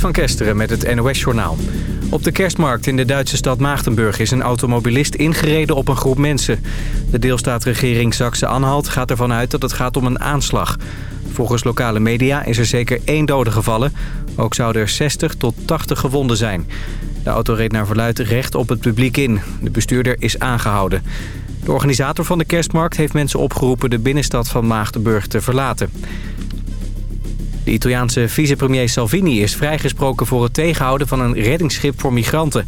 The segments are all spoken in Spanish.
Van Kesteren met het NOS-journaal. Op de kerstmarkt in de Duitse stad Maagdenburg is een automobilist ingereden op een groep mensen. De deelstaatregering Saxe-Anhalt gaat ervan uit dat het gaat om een aanslag. Volgens lokale media is er zeker één dode gevallen. Ook zouden er 60 tot 80 gewonden zijn. De auto reed naar verluid recht op het publiek in. De bestuurder is aangehouden. De organisator van de kerstmarkt heeft mensen opgeroepen de binnenstad van Maagdenburg te verlaten. De Italiaanse vicepremier Salvini is vrijgesproken voor het tegenhouden van een reddingsschip voor migranten.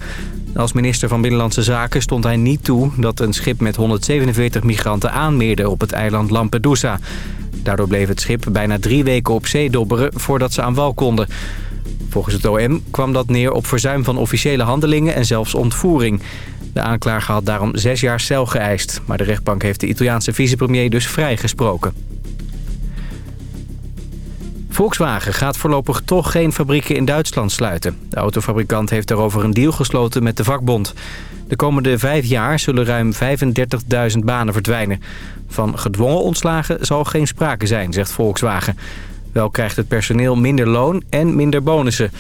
Als minister van Binnenlandse Zaken stond hij niet toe dat een schip met 147 migranten aanmeerde op het eiland Lampedusa. Daardoor bleef het schip bijna drie weken op zee dobberen voordat ze aan wal konden. Volgens het OM kwam dat neer op verzuim van officiële handelingen en zelfs ontvoering. De aanklager had daarom zes jaar cel geëist. Maar de rechtbank heeft de Italiaanse vicepremier dus vrijgesproken. Volkswagen gaat voorlopig toch geen fabrieken in Duitsland sluiten. De autofabrikant heeft daarover een deal gesloten met de vakbond. De komende vijf jaar zullen ruim 35.000 banen verdwijnen. Van gedwongen ontslagen zal geen sprake zijn, zegt Volkswagen. Wel krijgt het personeel minder loon en minder bonussen.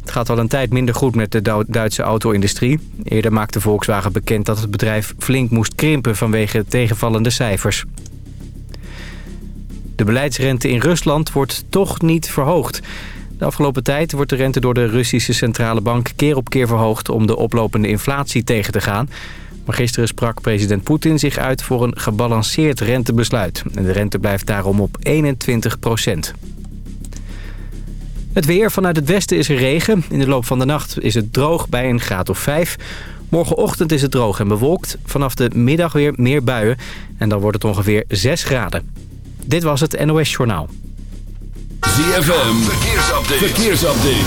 Het gaat al een tijd minder goed met de Duitse auto-industrie. Eerder maakte Volkswagen bekend dat het bedrijf flink moest krimpen vanwege tegenvallende cijfers. De beleidsrente in Rusland wordt toch niet verhoogd. De afgelopen tijd wordt de rente door de Russische centrale bank keer op keer verhoogd... om de oplopende inflatie tegen te gaan. Maar gisteren sprak president Poetin zich uit voor een gebalanceerd rentebesluit. En de rente blijft daarom op 21 procent. Het weer vanuit het westen is er regen. In de loop van de nacht is het droog bij een graad of 5. Morgenochtend is het droog en bewolkt. Vanaf de middag weer meer buien. En dan wordt het ongeveer 6 graden. Dit was het NOS Journaal. ZFM, verkeersupdate. verkeersupdate.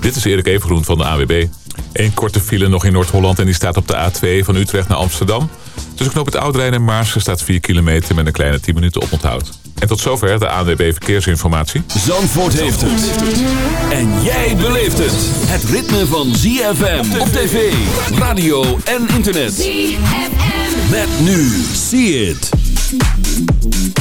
Dit is Erik Evengroen van de AWB. Eén korte file nog in Noord-Holland en die staat op de A2 van Utrecht naar Amsterdam. Tussen knoop het Oudrijn en Maarsen staat 4 kilometer met een kleine 10 minuten oponthoud. En tot zover de ANWB Verkeersinformatie. Zandvoort heeft het. En jij beleeft het. Het ritme van ZFM op tv, radio en internet. ZFM. Met nu. See it. Thank you.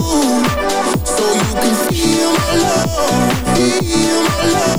So you can feel my love Feel my love.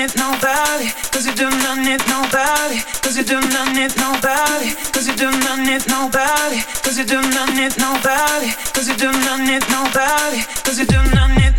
need nobody, cause you do not need nobody, cause you do not need nobody, cause you do not need nobody, cause you do not need nobody, cause you do not need nobody, cause you do not need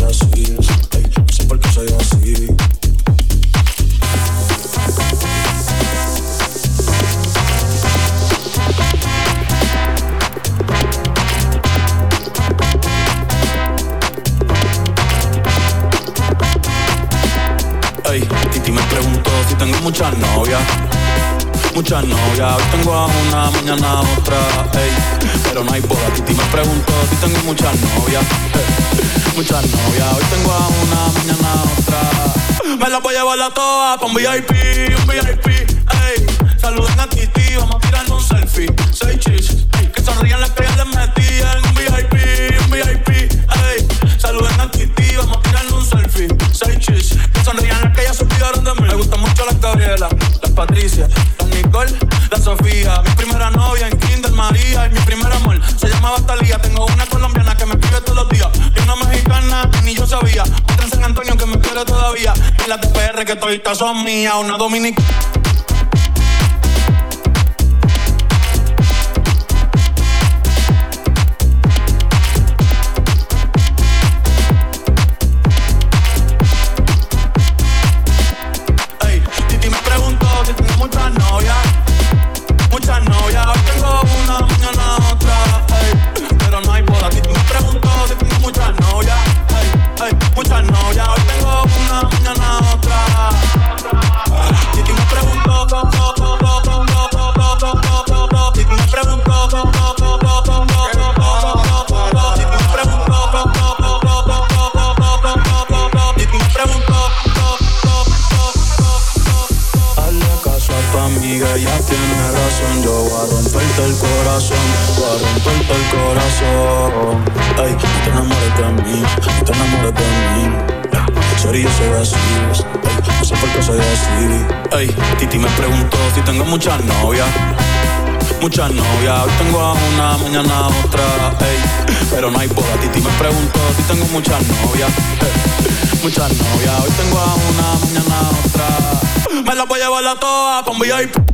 para subir muchas novias. Hoy tengo a una, mañana a otra, ey. Pero no hay boda, Titi me preguntó si tengo muchas novias, ey. Muchas novias, hoy tengo a una, mañana a otra. Me la voy a llevar a todas pa' un VIP, un VIP, ey. Saluden a Titi, vamos a tirar un selfie. Seis chis, que sonrían las que ya les metí en un VIP, un VIP, ey. Saluden a Titi, vamos a tirar un selfie. Seis chis, que sonrían las que ya se olvidaron de mí. Me gustan mucho las Gabriela Patricia, la Nicole, la Sofía, mi primera novia en Kinder María. Y mi primer amor se llamaba Talía. Tengo una colombiana que me escribe todos los días. Y una mexicana ni yo sabía, otra en San Antonio que me quiere todavía. Y la TPR que todavía son mías, una dominicana. razón. Yo voy a romperte el corazón, voy a romperte el corazón. Ay, te enamores de mí, te enamores de mí. Sorry, yo soy así, ay, no sé por qué soy así. Ay, Titi me preguntó si tengo muchas novias. Muchas novias, hoy tengo a una, mañana a otra, ey. Pero no hay boda, Titi me preguntó si tengo muchas novias. Muchas novias, hoy tengo a una, mañana a otra. Me las voy a llevar a todas con VIP.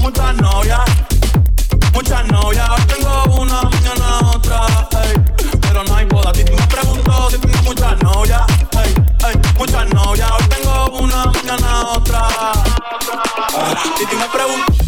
muchas novias. Muchas novias, hoy tengo una, mañana otra. Pero no hay boda. Titi me preguntó si tengo muchas novias. Ey, ey, muchas novias, hoy tengo una, mañana otra. Titi me pregunta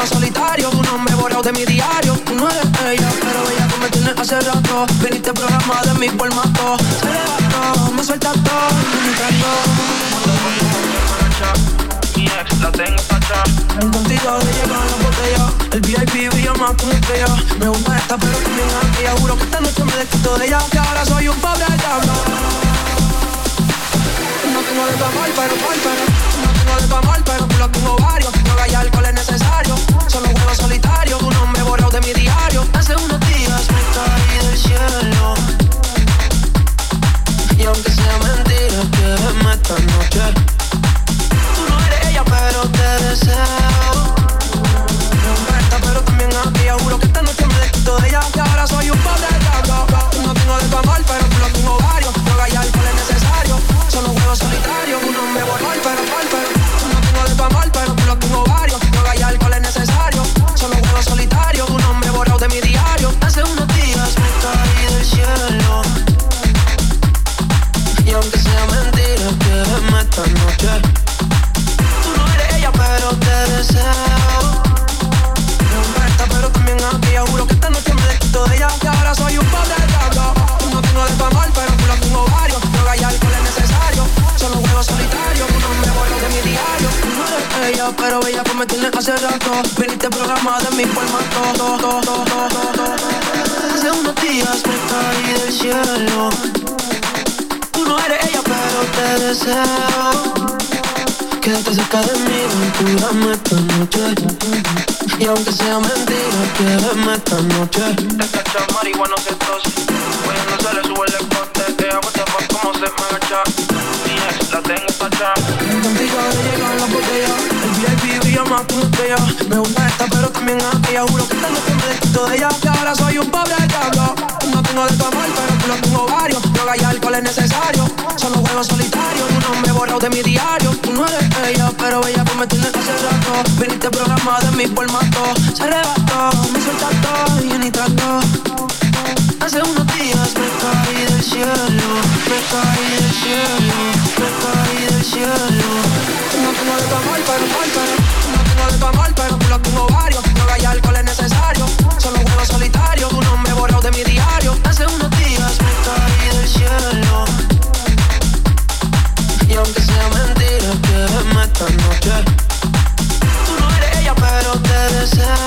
Solo solitario, un hombre borrado de mi diario. Tú no eres ella, pero ella tú me tienes hace rato. Viniste programa de mi formato. Levantó, me suelta todo. Mi ex la tengo tacha. El contigo de llegar la botella. El VIP brilla más como estrella. Me gusta esta, pero también aquella. Juro que esta noche me desquito de ella. Que ahora soy un pobre diablo. No tengo de tu amor, pero, pero, pero de tu amor, pero lo tengo varios. Droga y alcohol es necesario. Solo juego solitario, tu nombre borrado de mi diario. Hace unos días me caí del cielo. Y aunque sea mentira, quédame esta noche. Tú no eres ella, pero te deseo. Me pero también aquella. Juro que esta noche me desquito de ella. Que ahora soy un pobre diablo. No tengo de tu amor, pero lo tengo varios. Droga y alcohol es necesario. Solo juego solitario, un hombre borrado, pero, pero, pero pero tú lo tengo varios. Droga y alcohol es necesario. Solo juego solitario, un hombre borrado de mi diario. Hace unos días me caí del cielo. Y aunque sea mentira, quédame esta noche. Pero ella pues me tiene hace rato. Viniste programada en mi formato. Hace unos días me caí del cielo. Tú no eres ella, pero te deseo. Quédate cerca de mí, ventúrame esta noche. Y aunque sea mentira, quédame esta noche. Esta marihuana se tos. Cuando se le sube el escote, que hago como se me agacha la tengo facha. Contigo de llegar la una estrella. Me gusta esta, pero también aquella. Juro que tengo que me desquito de ella, que ahora soy un pobre diablo. No tengo de tu amor, pero lo tengo varios. Droga y alcohol es necesario. Solo juego solitario, un hombre borrado de mi diario. Tú no eres ella, pero ella pues me tiene hace rato. Viniste programada en mi formato. Se arrebató, me todo y ni trato. Hace unos días me caí del cielo, me caí del cielo, me caí del cielo. No tengo de tu amor, pero, pero, no tengo de tu amor, pero lo tengo varios. Droga y alcohol es necesario. Solo juego solitario, tu nombre borrado de mi diario. Hace unos días me caí del cielo. Y aunque sea mentira, quédame esta noche. Tú no eres ella, pero te deseo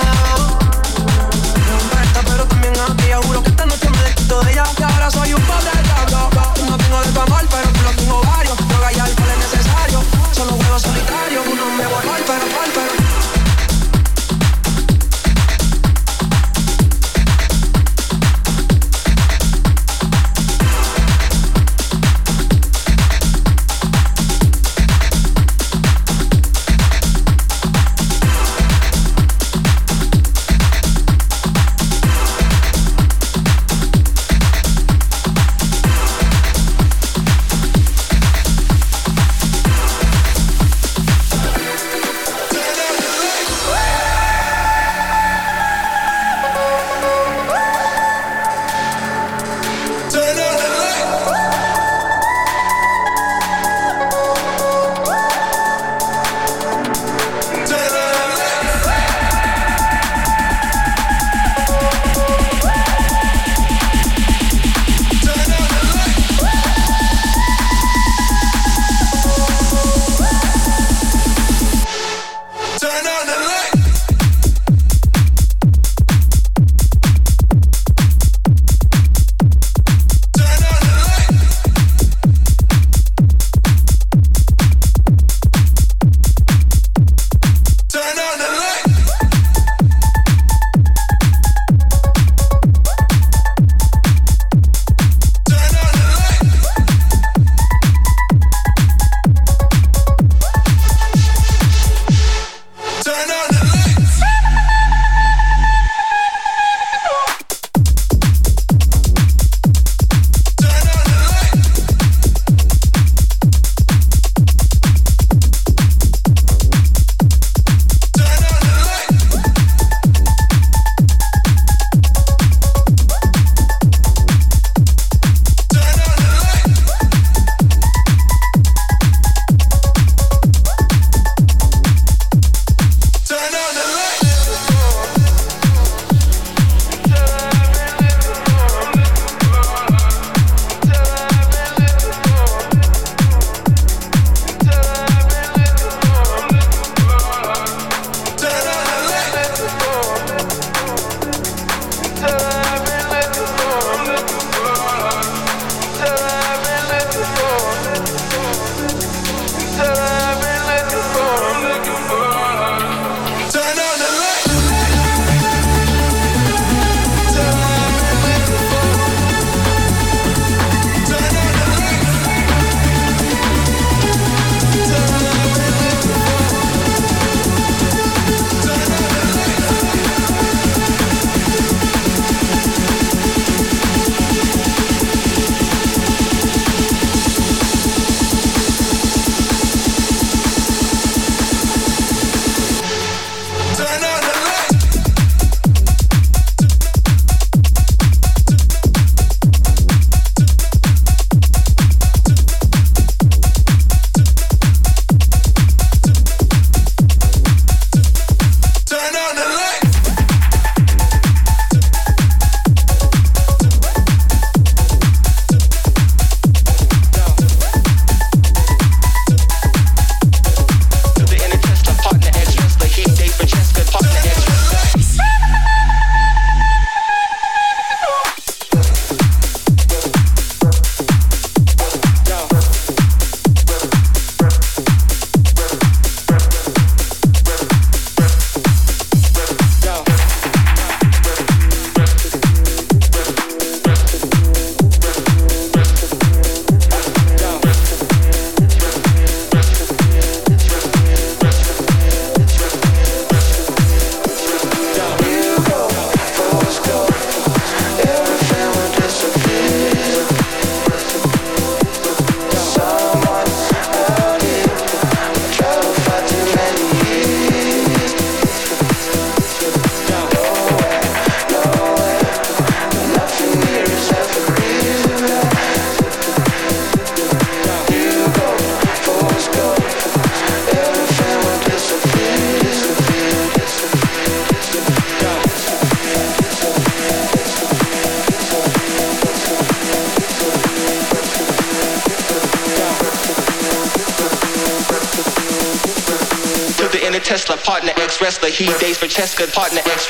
Tesla, partner ex wrestler. He dates for Cheska, partner ex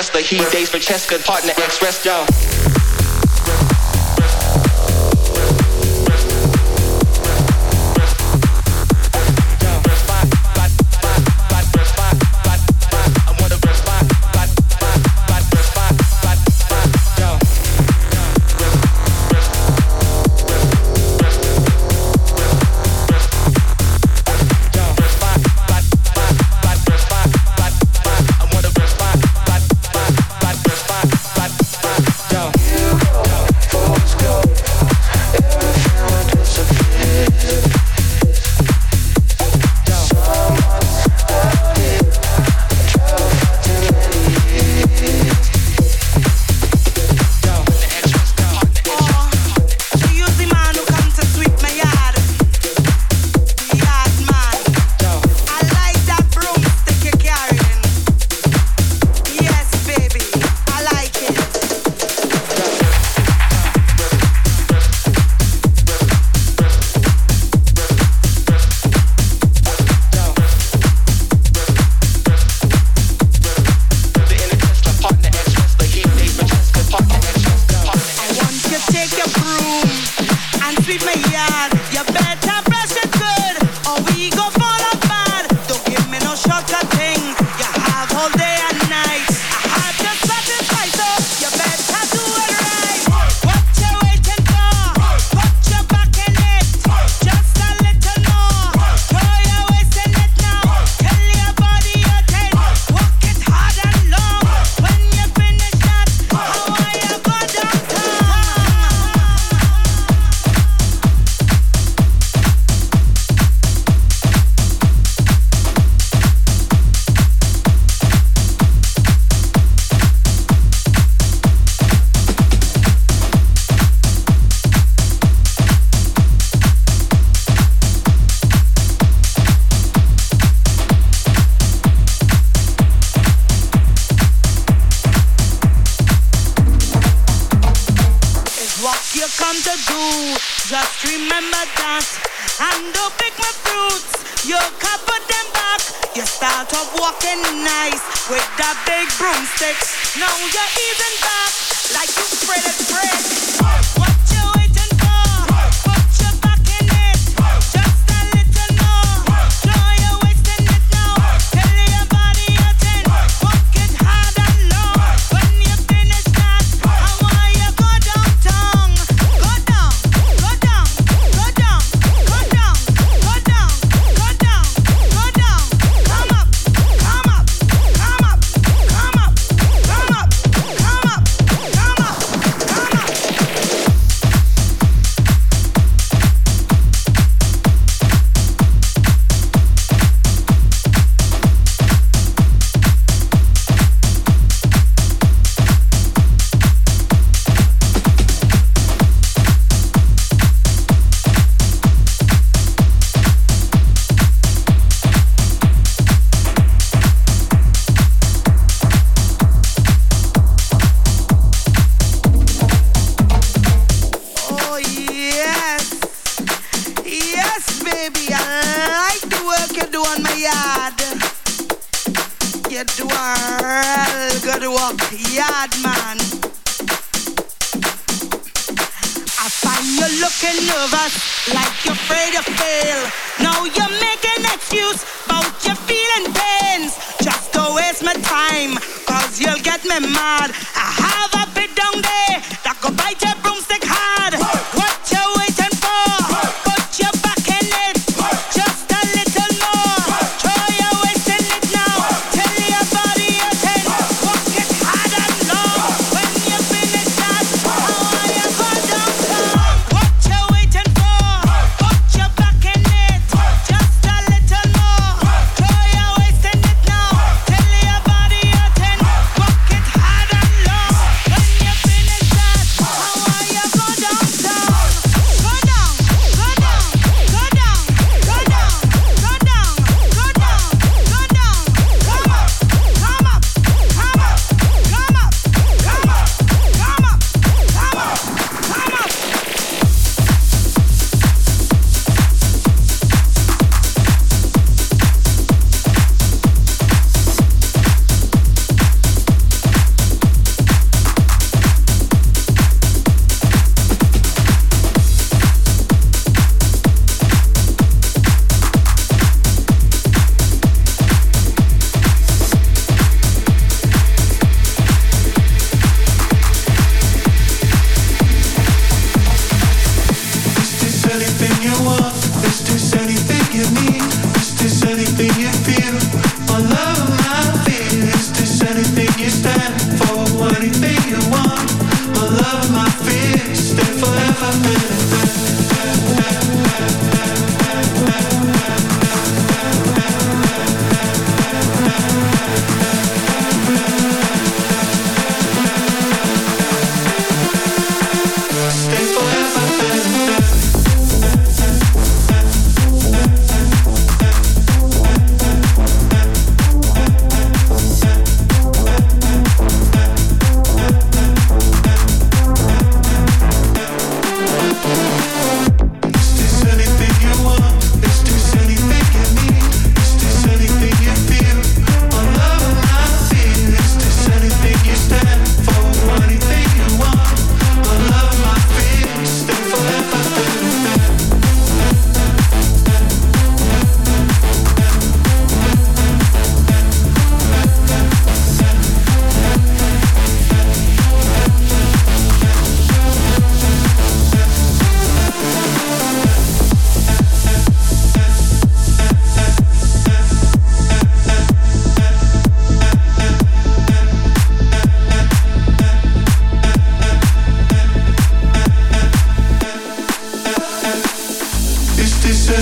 wrestler. He dates for Cheska, partner ex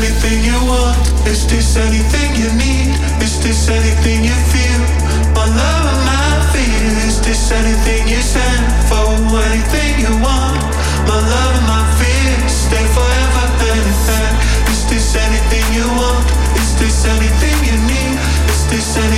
anything you want? Is this anything you need? Is this anything you feel? My love and my fear. Is this anything you stand for? Anything you want? My love and my fear. Stay forever anything. Is this anything you want? Is this anything you need? Is this anything?